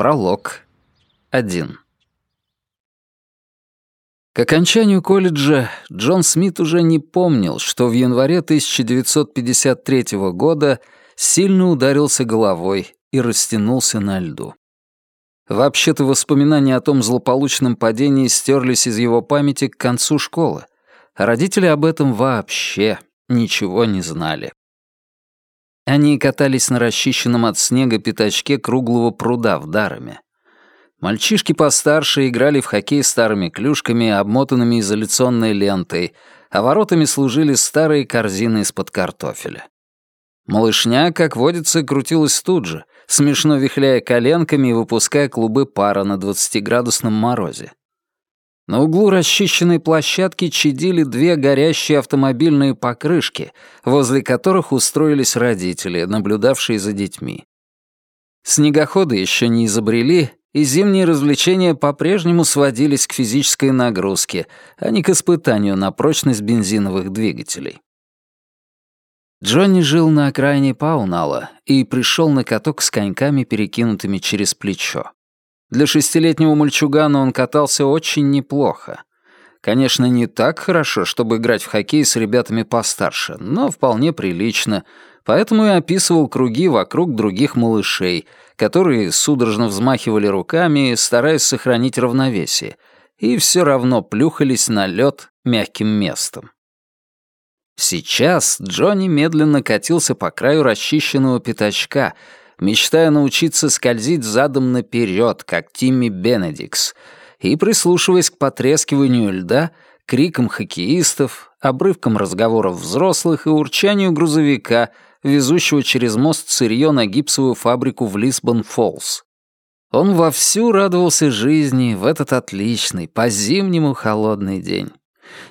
Пролог. 1. К окончанию колледжа Джон Смит уже не помнил, что в январе 1953 года сильно ударился головой и растянулся на льду. Вообще-то воспоминания о том злополучном падении стерлись из его памяти к концу школы, а родители об этом вообще ничего не знали. Они катались на расчищенном от снега пятачке круглого пруда в Дараме. Мальчишки постарше играли в хоккей старыми клюшками, обмотанными изоляционной лентой, а воротами служили старые корзины из-под картофеля. Малышня, как водится, крутилась тут же, смешно вихляя коленками и выпуская клубы пара на 20-градусном морозе. На углу расчищенной площадки чадили две горящие автомобильные покрышки, возле которых устроились родители, наблюдавшие за детьми. Снегоходы еще не изобрели, и зимние развлечения по-прежнему сводились к физической нагрузке, а не к испытанию на прочность бензиновых двигателей. Джонни жил на окраине Паунала и пришел на каток с коньками, перекинутыми через плечо. Для шестилетнего мальчугана он катался очень неплохо. Конечно, не так хорошо, чтобы играть в хоккей с ребятами постарше, но вполне прилично, поэтому и описывал круги вокруг других малышей, которые судорожно взмахивали руками, стараясь сохранить равновесие, и все равно плюхались на лед мягким местом. Сейчас Джонни медленно катился по краю расчищенного пятачка, мечтая научиться скользить задом наперед, как Тимми Бенедикс, и прислушиваясь к потрескиванию льда, крикам хоккеистов, обрывкам разговоров взрослых и урчанию грузовика, везущего через мост сырье на гипсовую фабрику в Лисбон-Фоллс. Он вовсю радовался жизни в этот отличный, по-зимнему холодный день.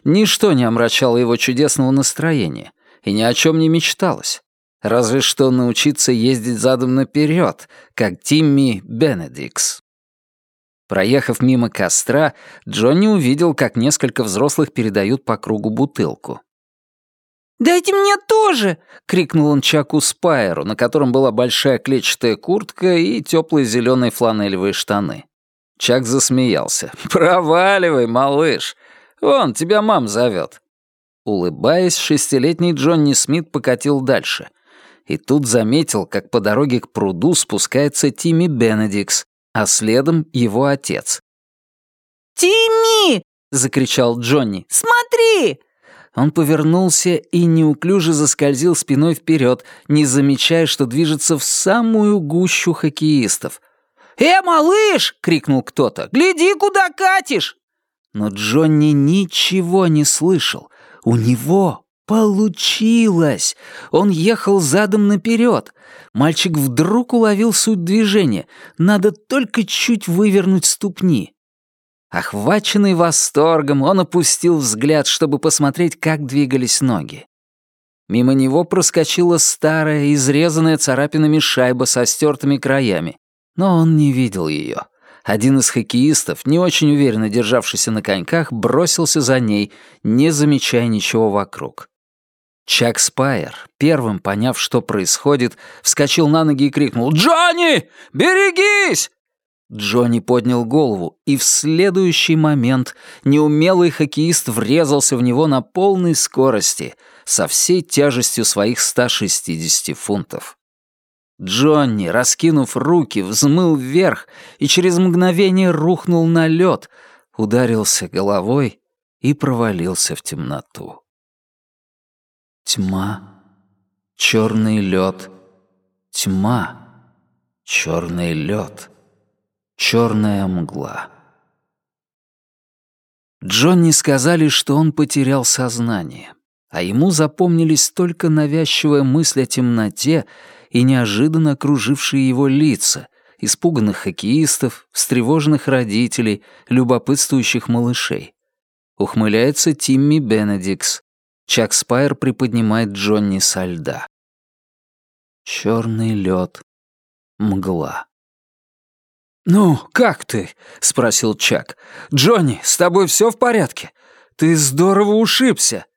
Ничто не омрачало его чудесного настроения, и ни о чем не мечталось. Разве что научиться ездить задом наперед, как Тимми Бенедикс. Проехав мимо костра, Джонни увидел, как несколько взрослых передают по кругу бутылку. «Дайте мне тоже!» — крикнул он Чаку Спайеру, на котором была большая клетчатая куртка и теплые зеленые фланелевые штаны. Чак засмеялся. «Проваливай, малыш! Вон, тебя мам зовет!» Улыбаясь, шестилетний Джонни Смит покатил дальше и тут заметил, как по дороге к пруду спускается Тимми Бенедикс, а следом его отец. «Тимми!» — закричал Джонни. «Смотри!» Он повернулся и неуклюже заскользил спиной вперед, не замечая, что движется в самую гущу хоккеистов. «Э, малыш!» — крикнул кто-то. «Гляди, куда катишь!» Но Джонни ничего не слышал. У него Получилось! Он ехал задом наперед. Мальчик вдруг уловил суть движения. Надо только чуть вывернуть ступни. Охваченный восторгом, он опустил взгляд, чтобы посмотреть, как двигались ноги. Мимо него проскочила старая, изрезанная царапинами шайба со стертыми краями, но он не видел ее. Один из хоккеистов, не очень уверенно державшийся на коньках, бросился за ней, не замечая ничего вокруг. Чак Спайер, первым поняв, что происходит, вскочил на ноги и крикнул «Джонни, берегись!» Джонни поднял голову, и в следующий момент неумелый хоккеист врезался в него на полной скорости, со всей тяжестью своих 160 фунтов. Джонни, раскинув руки, взмыл вверх и через мгновение рухнул на лед, ударился головой и провалился в темноту. Тьма, черный лед, тьма, черный лед, черная мгла. Джонни сказали, что он потерял сознание, а ему запомнились только навязчивая мысль о темноте и неожиданно окружившие его лица, испуганных хоккеистов, встревоженных родителей, любопытствующих малышей. Ухмыляется Тимми Бенедикс, Чак Спайер приподнимает Джонни со льда. Черный лед, мгла. «Ну, как ты?» — спросил Чак. «Джонни, с тобой все в порядке? Ты здорово ушибся».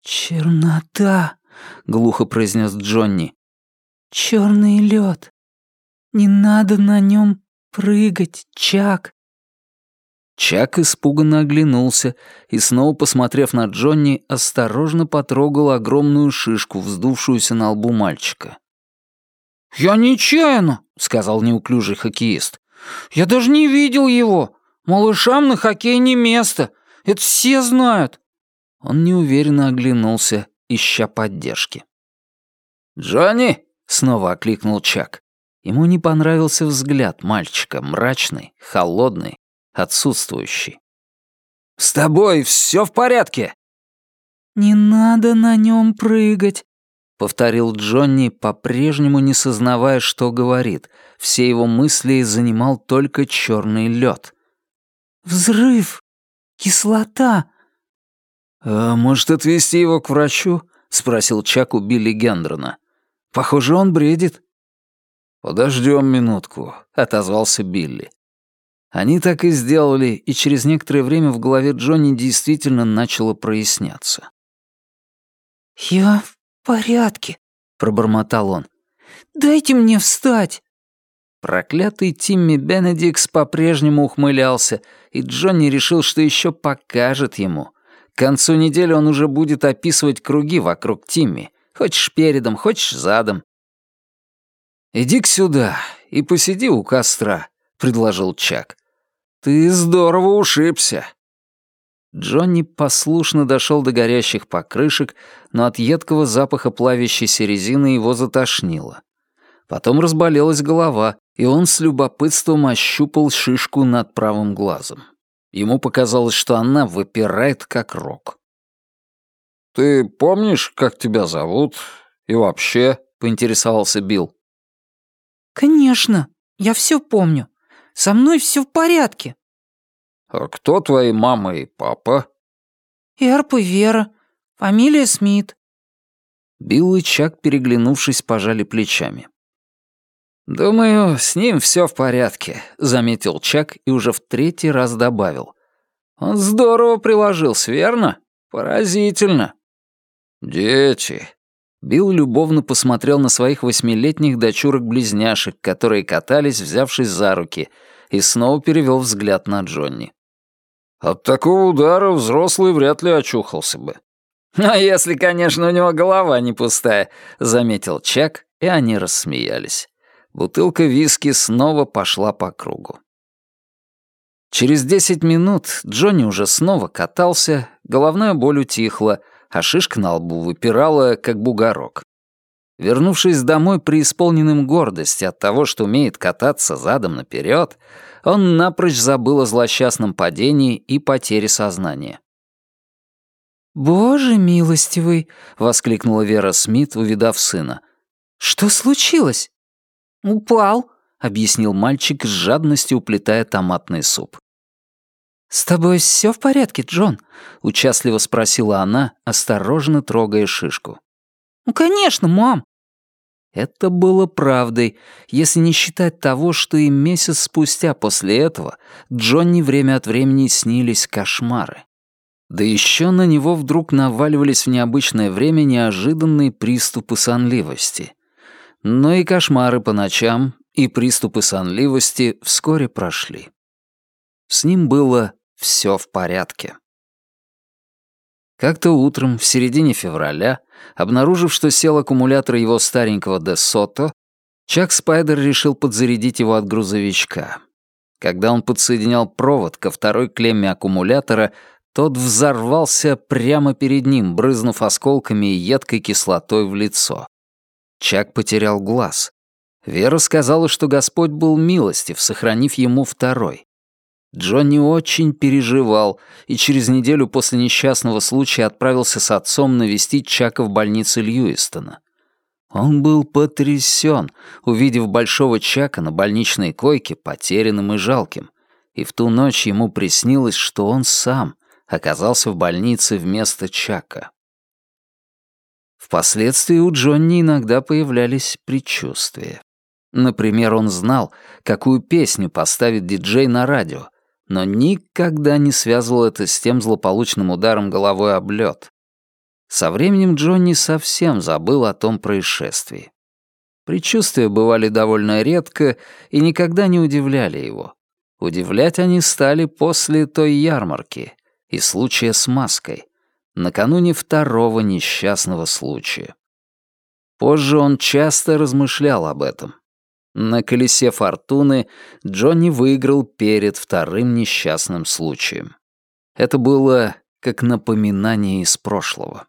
«Чернота», — глухо произнес Джонни. «Черный лед. «Не надо на нем прыгать, Чак». Чак испуганно оглянулся и, снова посмотрев на Джонни, осторожно потрогал огромную шишку, вздувшуюся на лбу мальчика. «Я нечаянно», — сказал неуклюжий хоккеист. «Я даже не видел его. Малышам на хоккей не место. Это все знают». Он неуверенно оглянулся, ища поддержки. «Джонни!» — снова окликнул Чак. Ему не понравился взгляд мальчика, мрачный, холодный, отсутствующий. «С тобой все в порядке?» «Не надо на нем прыгать», — повторил Джонни, по-прежнему не сознавая, что говорит. Все его мысли занимал только черный лед. «Взрыв! Кислота!» «А может, отвезти его к врачу?» — спросил Чак у Билли Гендрона. «Похоже, он бредит». «Подождем минутку», — отозвался Билли. Они так и сделали, и через некоторое время в голове Джонни действительно начало проясняться. «Я в порядке», — пробормотал он. «Дайте мне встать». Проклятый Тимми Бенедикс по-прежнему ухмылялся, и Джонни решил, что еще покажет ему. К концу недели он уже будет описывать круги вокруг Тимми. Хочешь передом, хочешь задом. иди сюда и посиди у костра», — предложил Чак. «Ты здорово ушибся». Джонни послушно дошел до горящих покрышек, но от едкого запаха плавящейся резины его затошнило. Потом разболелась голова, и он с любопытством ощупал шишку над правым глазом. Ему показалось, что она выпирает, как рог. «Ты помнишь, как тебя зовут? И вообще?» — поинтересовался Билл. «Конечно, я все помню. Со мной все в порядке». «А кто твои мама и папа?» «Эрп и Вера. Фамилия Смит». Билл и Чак, переглянувшись, пожали плечами. «Думаю, с ним все в порядке», — заметил Чак и уже в третий раз добавил. «Он здорово приложился, верно? Поразительно». «Дети», Билл любовно посмотрел на своих восьмилетних дочурок-близняшек, которые катались, взявшись за руки, и снова перевел взгляд на Джонни. «От такого удара взрослый вряд ли очухался бы». «А если, конечно, у него голова не пустая», — заметил Чак, и они рассмеялись. Бутылка виски снова пошла по кругу. Через десять минут Джонни уже снова катался, головная боль утихла, а шишка на лбу выпирала, как бугорок. Вернувшись домой преисполненным гордости от того, что умеет кататься задом наперед, он напрочь забыл о злосчастном падении и потере сознания. «Боже милостивый!» — воскликнула Вера Смит, увидав сына. «Что случилось?» «Упал», — объяснил мальчик с жадностью уплетая томатный суп. «С тобой все в порядке, Джон?» — участливо спросила она, осторожно трогая шишку. «Ну, конечно, мам!» Это было правдой, если не считать того, что и месяц спустя после этого Джонни время от времени снились кошмары. Да еще на него вдруг наваливались в необычное время неожиданные приступы сонливости. Но и кошмары по ночам, и приступы сонливости вскоре прошли. С ним было все в порядке. Как-то утром, в середине февраля, обнаружив, что сел аккумулятор его старенького Де Сото, Чак Спайдер решил подзарядить его от грузовичка. Когда он подсоединял провод ко второй клемме аккумулятора, тот взорвался прямо перед ним, брызнув осколками и едкой кислотой в лицо. Чак потерял глаз. Вера сказала, что Господь был милостив, сохранив ему второй. Джонни очень переживал и через неделю после несчастного случая отправился с отцом навестить Чака в больнице Льюистона. Он был потрясен, увидев большого Чака на больничной койке, потерянным и жалким. И в ту ночь ему приснилось, что он сам оказался в больнице вместо Чака. Впоследствии у Джонни иногда появлялись предчувствия. Например, он знал, какую песню поставит диджей на радио, но никогда не связывал это с тем злополучным ударом головой об лед. Со временем Джонни совсем забыл о том происшествии. Предчувствия бывали довольно редко и никогда не удивляли его. Удивлять они стали после той ярмарки и случая с маской, накануне второго несчастного случая. Позже он часто размышлял об этом. На колесе фортуны Джонни выиграл перед вторым несчастным случаем. Это было как напоминание из прошлого.